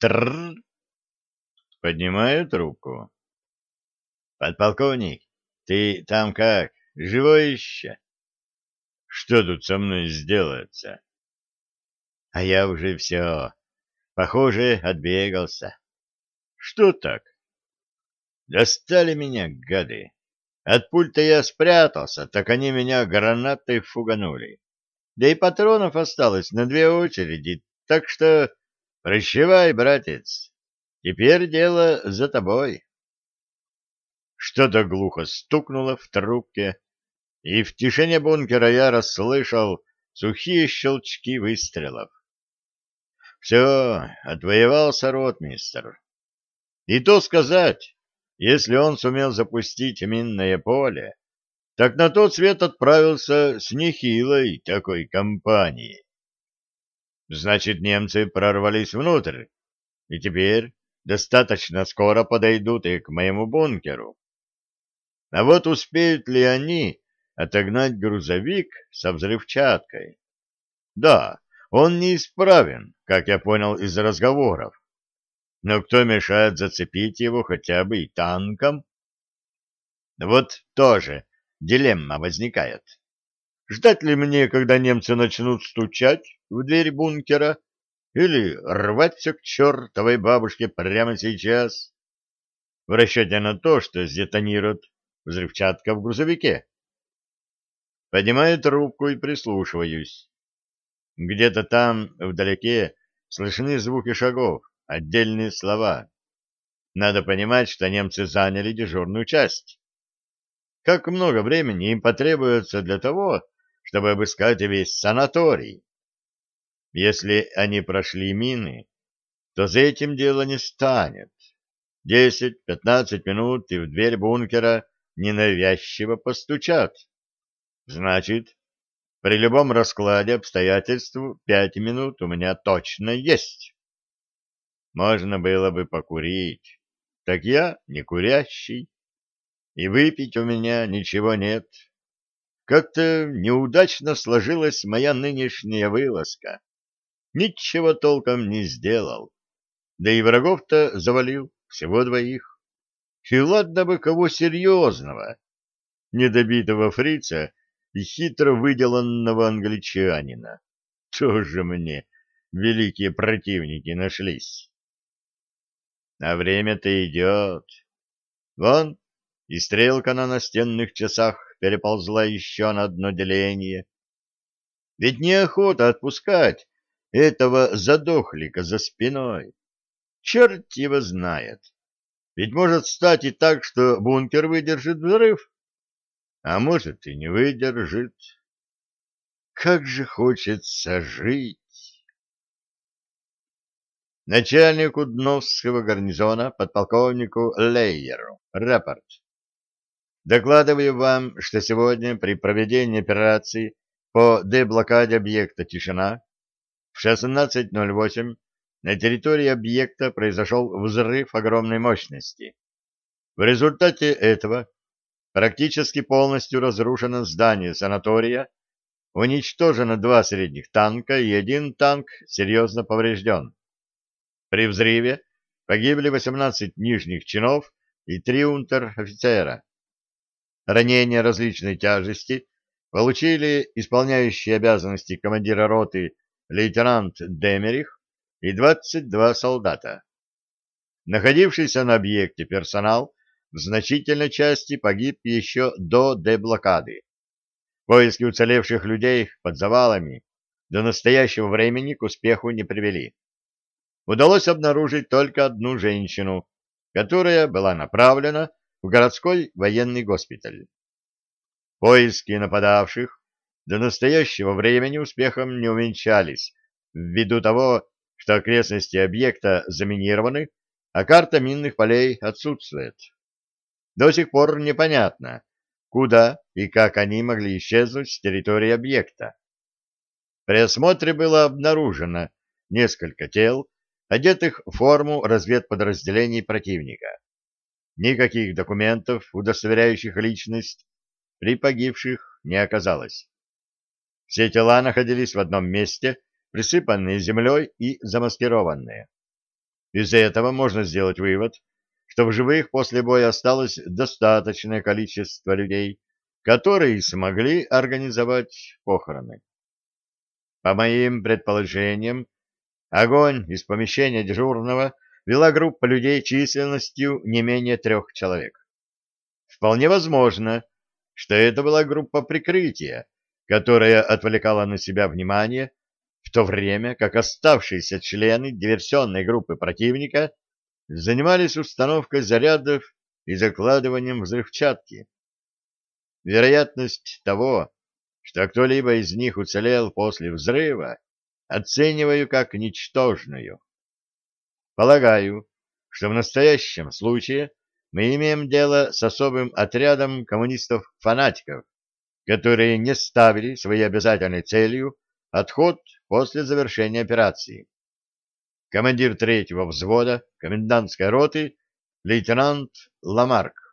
Трррр. Поднимаю трубку. Подполковник, ты там как, живой еще? Что тут со мной сделается? А я уже все. Похоже, отбегался. Что так? Достали меня, гады. От пульта я спрятался, так они меня гранатой фуганули. Да и патронов осталось на две очереди, так что прощавай, братец. Теперь дело за тобой. Что-то глухо стукнуло в трубке, и в тишине бункера я расслышал сухие щелчки выстрелов. Все, отвоевался ротмистер. И то сказать, если он сумел запустить минное поле, так на тот свет отправился с нехилой такой компанией. Значит, немцы прорвались внутрь, и теперь достаточно скоро подойдут и к моему бункеру. А вот успеют ли они отогнать грузовик со взрывчаткой? Да, он неисправен, как я понял из разговоров. Но кто мешает зацепить его хотя бы и танком? Вот тоже дилемма возникает. Ждать ли мне, когда немцы начнут стучать в дверь бункера, или рвать все к чертовой бабушке прямо сейчас, в расчете на то, что сдетонирует взрывчатка в грузовике? Поднимаю трубку и прислушиваюсь. Где-то там, вдалеке, слышны звуки шагов, отдельные слова. Надо понимать, что немцы заняли дежурную часть. Как много времени им потребуется для того, чтобы обыскать весь санаторий? Если они прошли мины, то за этим дело не станет. Десять-пятнадцать минут, и в дверь бункера ненавязчиво постучат. Значит, при любом раскладе обстоятельств пять минут у меня точно есть. Можно было бы покурить, так я не курящий, и выпить у меня ничего нет. Как-то неудачно сложилась моя нынешняя вылазка. Ничего толком не сделал, да и врагов-то завалил всего двоих. И ладно бы кого серьезного, недобитого фрица и хитро выделанного англичанина. Тоже мне великие противники нашлись. А время-то идет. Вон, и стрелка на настенных часах переползла еще на одно деление. Ведь неохота отпускать этого задохлика за спиной. Черт его знает. Ведь может стать и так, что бункер выдержит взрыв а может и не выдержит. Как же хочется жить! Начальнику Дновского гарнизона, подполковнику Лейеру, рапорт. Докладываю вам, что сегодня при проведении операции по деблокаде объекта «Тишина» в 16.08 на территории объекта произошел взрыв огромной мощности. В результате этого Практически полностью разрушено здание санатория, уничтожено два средних танка и один танк серьезно поврежден. При взрыве погибли 18 нижних чинов и три унтер-офицера. Ранения различной тяжести получили исполняющие обязанности командира роты лейтенант Демерих и 22 солдата. Находившийся на объекте персонал в значительной части погиб еще до деблокады. Поиски уцелевших людей под завалами до настоящего времени к успеху не привели. Удалось обнаружить только одну женщину, которая была направлена в городской военный госпиталь. Поиски нападавших до настоящего времени успехом не увенчались, ввиду того, что окрестности объекта заминированы, а карта минных полей отсутствует. До сих пор непонятно, куда и как они могли исчезнуть с территории объекта. При осмотре было обнаружено несколько тел, одетых в форму разведподразделений противника. Никаких документов, удостоверяющих личность, при погибших не оказалось. Все тела находились в одном месте, присыпанные землей и замаскированные. Из этого можно сделать вывод, что в живых после боя осталось достаточное количество людей, которые смогли организовать похороны. По моим предположениям, огонь из помещения дежурного вела группа людей численностью не менее трех человек. Вполне возможно, что это была группа прикрытия, которая отвлекала на себя внимание, в то время как оставшиеся члены диверсионной группы противника занимались установкой зарядов и закладыванием взрывчатки. Вероятность того, что кто-либо из них уцелел после взрыва, оцениваю как ничтожную. Полагаю, что в настоящем случае мы имеем дело с особым отрядом коммунистов-фанатиков, которые не ставили своей обязательной целью отход после завершения операции. Командир третьего взвода комендантской роты лейтенант Ламарк.